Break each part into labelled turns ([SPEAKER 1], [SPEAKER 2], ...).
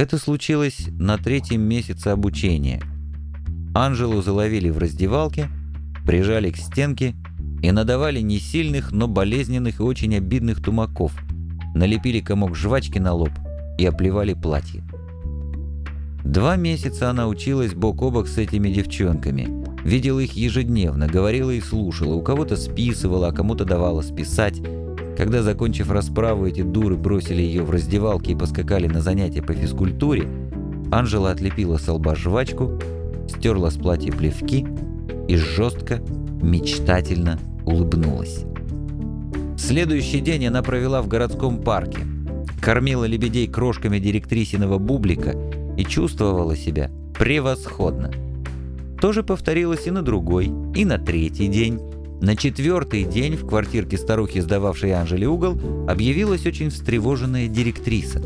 [SPEAKER 1] Это случилось на третьем месяце обучения. Анжелу заловили в раздевалке, прижали к стенке и надавали не сильных, но болезненных и очень обидных тумаков, налепили комок жвачки на лоб и оплевали платье. Два месяца она училась бок о бок с этими девчонками, видела их ежедневно, говорила и слушала, у кого-то списывала, а кому-то давала списать. Когда, закончив расправу, эти дуры бросили ее в раздевалке и поскакали на занятия по физкультуре, Анжела отлепила с лба жвачку, стерла с платья плевки и жестко, мечтательно улыбнулась. Следующий день она провела в городском парке, кормила лебедей крошками директрисиного бублика и чувствовала себя превосходно. То же повторилось и на другой, и на третий день. На четвертый день в квартирке старухи, сдававшей Анжеле угол, объявилась очень встревоженная директриса.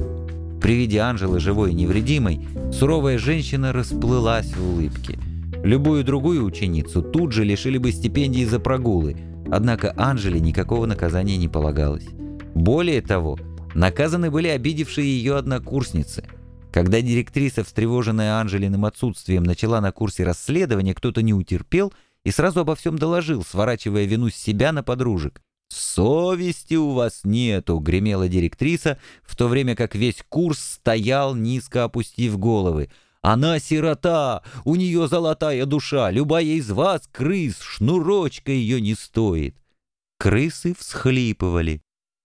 [SPEAKER 1] При виде Анжелы, живой и невредимой, суровая женщина расплылась в улыбке. Любую другую ученицу тут же лишили бы стипендии за прогулы, однако Анжеле никакого наказания не полагалось. Более того, наказаны были обидевшие ее однокурсницы – когда директриса, встревоженная Анжелиным отсутствием, начала на курсе расследования, кто-то не утерпел и сразу обо всем доложил, сворачивая вину с себя на подружек. «Совести у вас нету!» — гремела директриса, в то время как весь курс стоял, низко опустив головы. «Она сирота! У нее золотая душа! Любая из вас, крыс, шнурочка ее не стоит!» Крысы всхлипывали.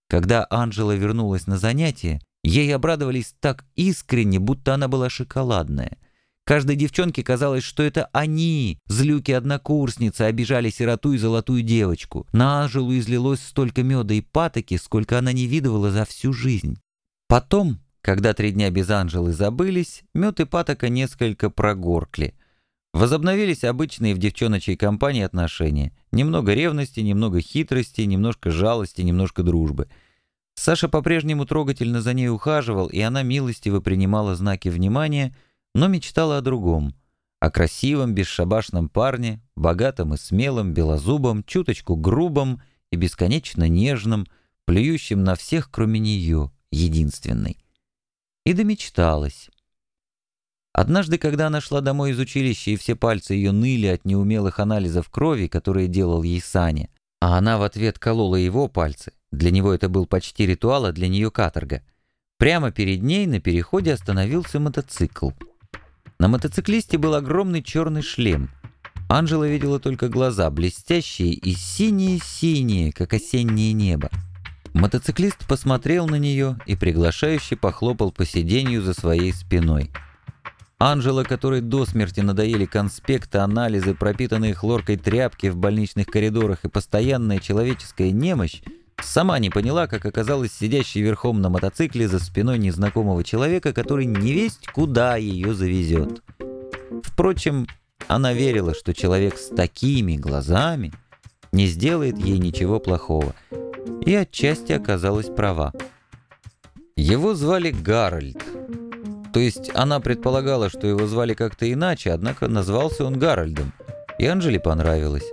[SPEAKER 1] Когда Анжела вернулась на занятие, Ей обрадовались так искренне, будто она была шоколадная. Каждой девчонке казалось, что это они, злюки-однокурсницы, обижали сироту и золотую девочку. На Анжелу излилось столько меда и патоки, сколько она не видывала за всю жизнь. Потом, когда три дня без Анжелы забылись, мед и патока несколько прогоркли. Возобновились обычные в девчоночей компании отношения. Немного ревности, немного хитрости, немножко жалости, немножко дружбы — Саша по-прежнему трогательно за ней ухаживал, и она милостиво принимала знаки внимания, но мечтала о другом. О красивом, бесшабашном парне, богатом и смелом, белозубом, чуточку грубом и бесконечно нежном, плюющем на всех, кроме нее, единственной. И домечталась. Однажды, когда она шла домой из училища, и все пальцы ее ныли от неумелых анализов крови, которые делал ей Саня, а она в ответ колола его пальцы, для него это был почти ритуал, а для нее каторга. Прямо перед ней на переходе остановился мотоцикл. На мотоциклисте был огромный черный шлем. Анжела видела только глаза, блестящие и синие-синие, как осеннее небо. Мотоциклист посмотрел на нее и приглашающе похлопал по сиденью за своей спиной. Анжела, которой до смерти надоели конспекты, анализы, пропитанные хлоркой тряпки в больничных коридорах и постоянная человеческая немощь, Сама не поняла, как оказалась сидящей верхом на мотоцикле за спиной незнакомого человека, который не весть куда ее завезет. Впрочем, она верила, что человек с такими глазами не сделает ей ничего плохого, и отчасти оказалась права. Его звали Гарольд. То есть она предполагала, что его звали как-то иначе, однако назвался он Гарольдом, и Анжеле понравилось.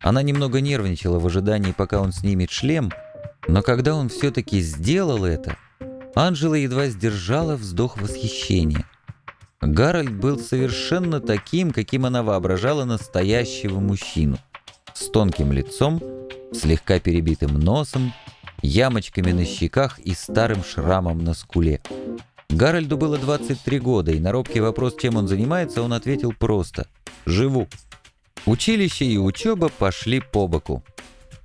[SPEAKER 1] Она немного нервничала в ожидании, пока он снимет шлем — но когда он все-таки сделал это, Анжела едва сдержала вздох восхищения. Гарольд был совершенно таким, каким она воображала настоящего мужчину. С тонким лицом, слегка перебитым носом, ямочками на щеках и старым шрамом на скуле. Гарольду было 23 года, и на робкий вопрос, чем он занимается, он ответил просто «Живу». Училище и учеба пошли по боку.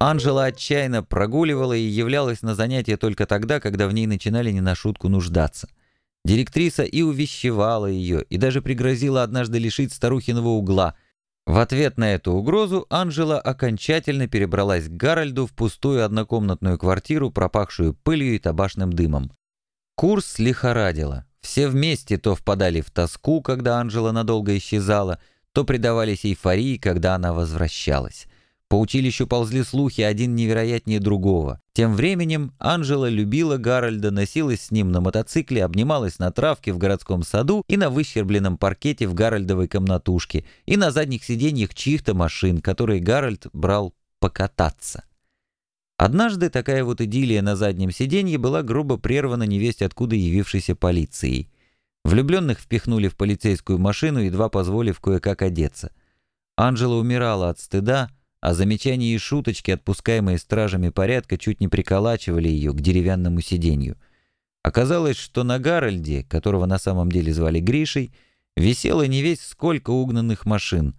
[SPEAKER 1] Анжела отчаянно прогуливала и являлась на занятия только тогда, когда в ней начинали не на шутку нуждаться. Директриса и увещевала ее, и даже пригрозила однажды лишить старухиного угла. В ответ на эту угрозу Анжела окончательно перебралась к Гарольду в пустую однокомнатную квартиру, пропахшую пылью и табачным дымом. Курс лихорадило. Все вместе то впадали в тоску, когда Анжела надолго исчезала, то предавались эйфории, когда она возвращалась. По училищу ползли слухи один невероятнее другого. Тем временем Анжела любила Гарольда, носилась с ним на мотоцикле, обнималась на травке в городском саду и на выщербленном паркете в Гарольдовой комнатушке, и на задних сиденьях чьих-то машин, которые Гарольд брал покататься. Однажды такая вот идиллия на заднем сиденье была грубо прервана невесть откуда явившейся полицией. Влюбленных впихнули в полицейскую машину, едва позволив кое-как одеться. Анжела умирала от стыда, а замечания и шуточки, отпускаемые стражами порядка, чуть не приколачивали ее к деревянному сиденью. Оказалось, что на Гарольде, которого на самом деле звали Гришей, висело не весь сколько угнанных машин.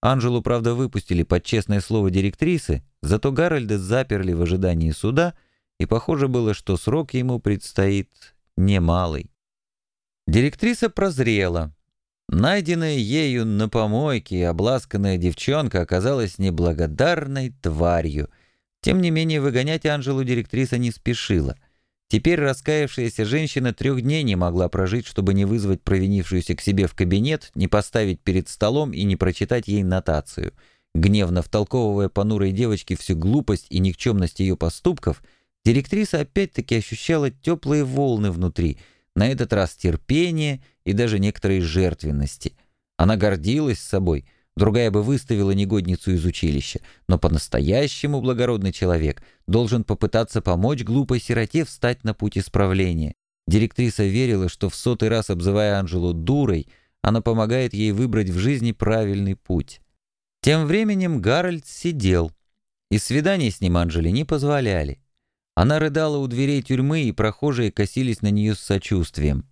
[SPEAKER 1] Анжелу, правда, выпустили под честное слово директрисы, зато Гарольда заперли в ожидании суда, и похоже было, что срок ему предстоит немалый. Директриса прозрела. Найденная ею на помойке обласканная девчонка оказалась неблагодарной тварью. Тем не менее, выгонять Анжелу директриса не спешила. Теперь раскаявшаяся женщина трех дней не могла прожить, чтобы не вызвать провинившуюся к себе в кабинет, не поставить перед столом и не прочитать ей нотацию. Гневно втолковывая понурой девочке всю глупость и никчемность ее поступков, директриса опять-таки ощущала теплые волны внутри — на этот раз терпение и даже некоторой жертвенности. Она гордилась собой, другая бы выставила негодницу из училища, но по-настоящему благородный человек должен попытаться помочь глупой сироте встать на путь исправления. Директриса верила, что в сотый раз обзывая Анжелу дурой, она помогает ей выбрать в жизни правильный путь. Тем временем Гарольд сидел, и свидания с ним Анжеле не позволяли. Она рыдала у дверей тюрьмы, и прохожие косились на нее с сочувствием.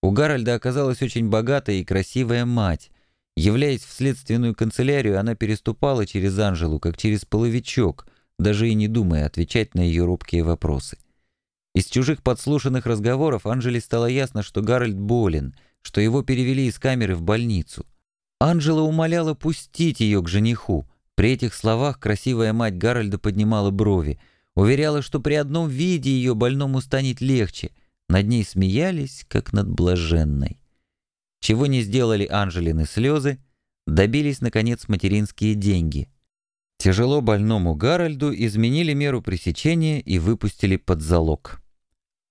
[SPEAKER 1] У Гарольда оказалась очень богатая и красивая мать. Являясь в следственную канцелярию, она переступала через Анжелу, как через половичок, даже и не думая отвечать на ее робкие вопросы. Из чужих подслушанных разговоров Анжеле стало ясно, что Гарольд болен, что его перевели из камеры в больницу. Анжела умоляла пустить ее к жениху. При этих словах красивая мать Гарольда поднимала брови – Уверяла, что при одном виде ее больному станет легче. Над ней смеялись, как над блаженной. Чего не сделали Анжелины слезы, добились, наконец, материнские деньги. Тяжело больному Гарольду изменили меру пресечения и выпустили под залог.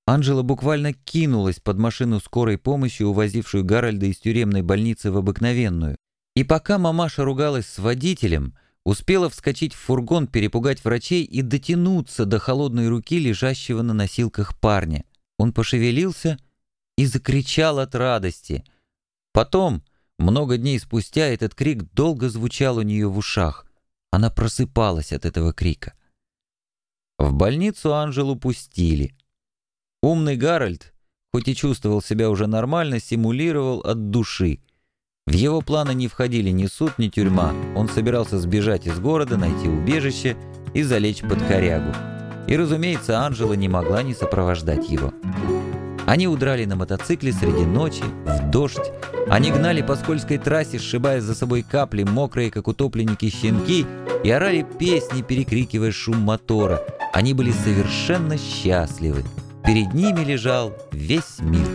[SPEAKER 1] Анжела буквально кинулась под машину скорой помощи, увозившую Гарольда из тюремной больницы в обыкновенную. И пока мамаша ругалась с водителем — Успела вскочить в фургон, перепугать врачей и дотянуться до холодной руки лежащего на носилках парня. Он пошевелился и закричал от радости. Потом, много дней спустя, этот крик долго звучал у нее в ушах. Она просыпалась от этого крика. В больницу Анжелу пустили. Умный Гарольд, хоть и чувствовал себя уже нормально, симулировал от души. В его планы не входили ни суд, ни тюрьма. Он собирался сбежать из города, найти убежище и залечь под корягу. И, разумеется, Анжела не могла не сопровождать его. Они удрали на мотоцикле среди ночи, в дождь. Они гнали по скользкой трассе, сшибая за собой капли, мокрые, как утопленники, щенки, и орали песни, перекрикивая шум мотора. Они были совершенно счастливы. Перед ними лежал весь мир.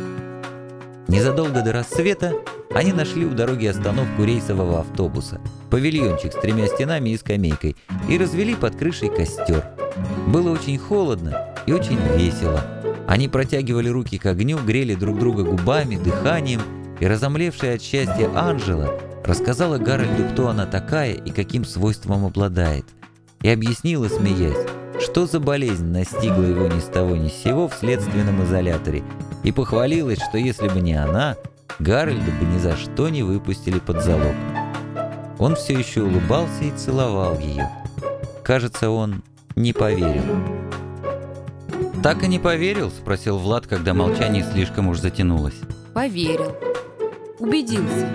[SPEAKER 1] Незадолго до рассвета они нашли у дороги остановку рейсового автобуса, павильончик с тремя стенами и скамейкой, и развели под крышей костер. Было очень холодно и очень весело. Они протягивали руки к огню, грели друг друга губами, дыханием, и разомлевшая от счастья Анжела рассказала Гарольду, кто она такая и каким свойством обладает, и объяснила, смеясь, что за болезнь настигла его ни с того ни с сего в следственном изоляторе, и похвалилась, что если бы не она, Гарольда бы ни за что не выпустили под залог. Он все еще улыбался и целовал ее. Кажется, он не поверил. «Так и не поверил?» – спросил Влад, когда молчание слишком уж затянулось.
[SPEAKER 2] «Поверил. Убедился.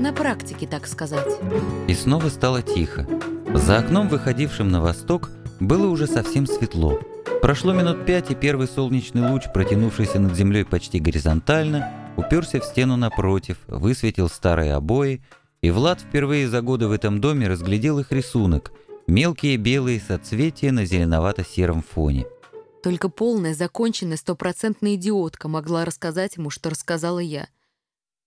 [SPEAKER 2] На практике, так сказать».
[SPEAKER 1] И снова стало тихо. За окном, выходившим на восток, было уже совсем светло. Прошло минут пять, и первый солнечный луч, протянувшийся над землей почти горизонтально, уперся в стену напротив, высветил старые обои, и Влад впервые за годы в этом доме разглядел их рисунок — мелкие белые соцветия на зеленовато-сером фоне.
[SPEAKER 2] Только полная, законченная, стопроцентная идиотка могла рассказать ему, что рассказала я.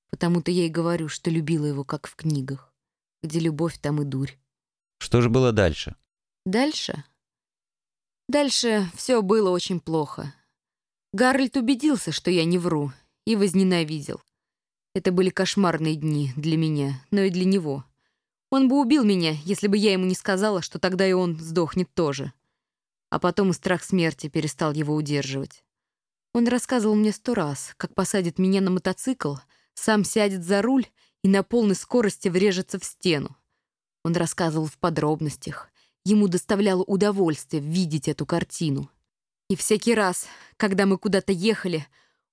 [SPEAKER 2] Потому-то я и говорю, что любила его, как в книгах. Где любовь, там и дурь.
[SPEAKER 1] Что же было дальше?
[SPEAKER 2] Дальше? Дальше все было очень плохо. Гарольд убедился, что я не вру, и возненавидел. Это были кошмарные дни для меня, но и для него. Он бы убил меня, если бы я ему не сказала, что тогда и он сдохнет тоже. А потом страх смерти перестал его удерживать. Он рассказывал мне сто раз, как посадит меня на мотоцикл, сам сядет за руль и на полной скорости врежется в стену. Он рассказывал в подробностях. Ему доставляло удовольствие видеть эту картину. И всякий раз, когда мы куда-то ехали,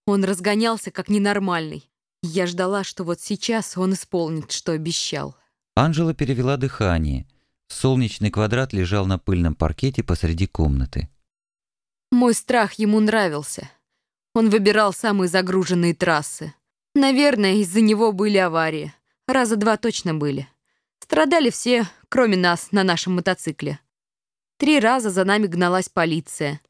[SPEAKER 2] он разгонялся как ненормальный. Я ждала, что вот сейчас он исполнит, что обещал.
[SPEAKER 1] Анжела перевела дыхание. Солнечный квадрат лежал на пыльном паркете посреди комнаты.
[SPEAKER 2] Мой страх ему нравился. Он выбирал самые загруженные трассы. Наверное, из-за него были аварии. Раза два точно были. Страдали все, кроме нас, на нашем мотоцикле. Три раза за нами гналась полиция.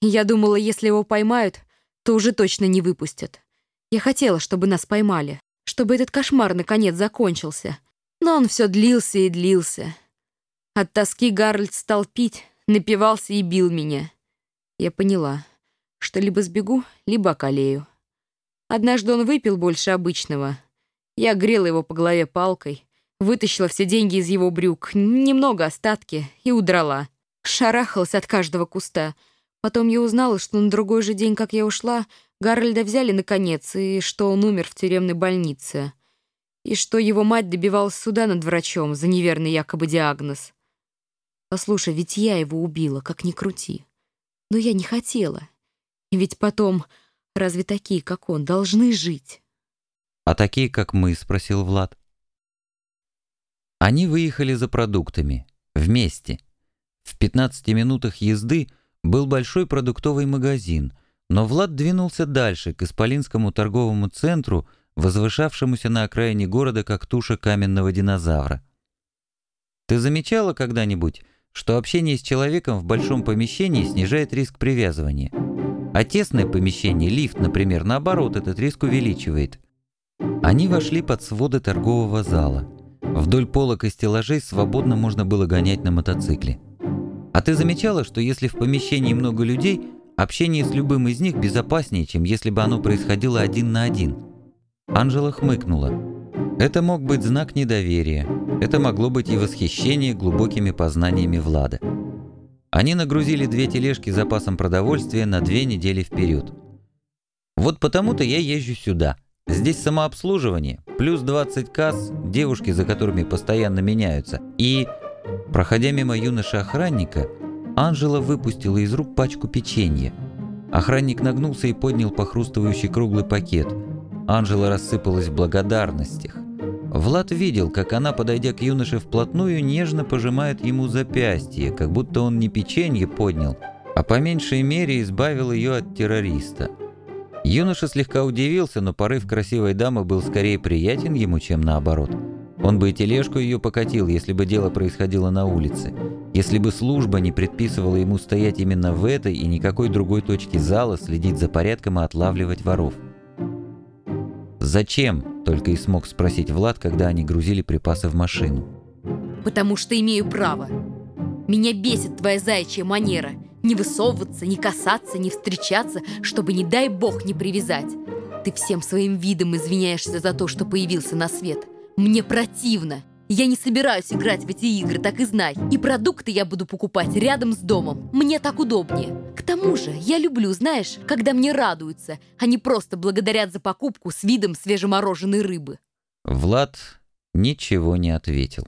[SPEAKER 2] Я думала, если его поймают, то уже точно не выпустят. Я хотела, чтобы нас поймали, чтобы этот кошмар наконец закончился. Но он все длился и длился. От тоски Гарольд стал пить, напивался и бил меня. Я поняла, что либо сбегу, либо околею. Однажды он выпил больше обычного. Я грела его по голове палкой, вытащила все деньги из его брюк, немного остатки, и удрала. Шарахалась от каждого куста. Потом я узнала, что на другой же день, как я ушла, Гарольда взяли наконец, и что он умер в тюремной больнице. И что его мать добивалась суда над врачом за неверный якобы диагноз. Послушай, ведь я его убила, как ни крути. Но я не хотела. Ведь потом, разве такие, как он, должны жить?
[SPEAKER 1] «А такие, как мы?» — спросил Влад. Они выехали за продуктами. Вместе. В 15 минутах езды был большой продуктовый магазин, но Влад двинулся дальше, к Исполинскому торговому центру, возвышавшемуся на окраине города, как туша каменного динозавра. «Ты замечала когда-нибудь, что общение с человеком в большом помещении снижает риск привязывания. А тесное помещение, лифт, например, наоборот, этот риск увеличивает. Они вошли под своды торгового зала. Вдоль полок и стеллажей свободно можно было гонять на мотоцикле. А ты замечала, что если в помещении много людей, общение с любым из них безопаснее, чем если бы оно происходило один на один? Анжела хмыкнула. Это мог быть знак недоверия. Это могло быть и восхищение глубокими познаниями Влада. Они нагрузили две тележки запасом продовольствия на две недели вперед. Вот потому-то я езжу сюда. Здесь самообслуживание, плюс 20 касс, девушки, за которыми постоянно меняются. И, проходя мимо юноши-охранника, Анжела выпустила из рук пачку печенья. Охранник нагнулся и поднял похрустывающий круглый пакет. Анжела рассыпалась в благодарностях. Влад видел, как она, подойдя к юноше вплотную, нежно пожимает ему запястье, как будто он не печенье поднял, а по меньшей мере избавил ее от террориста. Юноша слегка удивился, но порыв красивой дамы был скорее приятен ему, чем наоборот. Он бы и тележку ее покатил, если бы дело происходило на улице. Если бы служба не предписывала ему стоять именно в этой и никакой другой точке зала, следить за порядком и отлавливать воров. «Зачем?» — только и смог спросить Влад, когда они грузили припасы в машину.
[SPEAKER 2] «Потому что имею право. Меня бесит твоя заячья манера. Не высовываться, не касаться, не встречаться, чтобы, не дай бог, не привязать. Ты всем своим видом извиняешься за то, что появился на свет. Мне противно. Я не собираюсь играть в эти игры, так и знай. И продукты я буду покупать рядом с домом. Мне так удобнее. К тому же, я люблю, знаешь, когда мне радуются, а не просто благодарят за покупку с видом свежемороженой рыбы.
[SPEAKER 1] Влад ничего не ответил.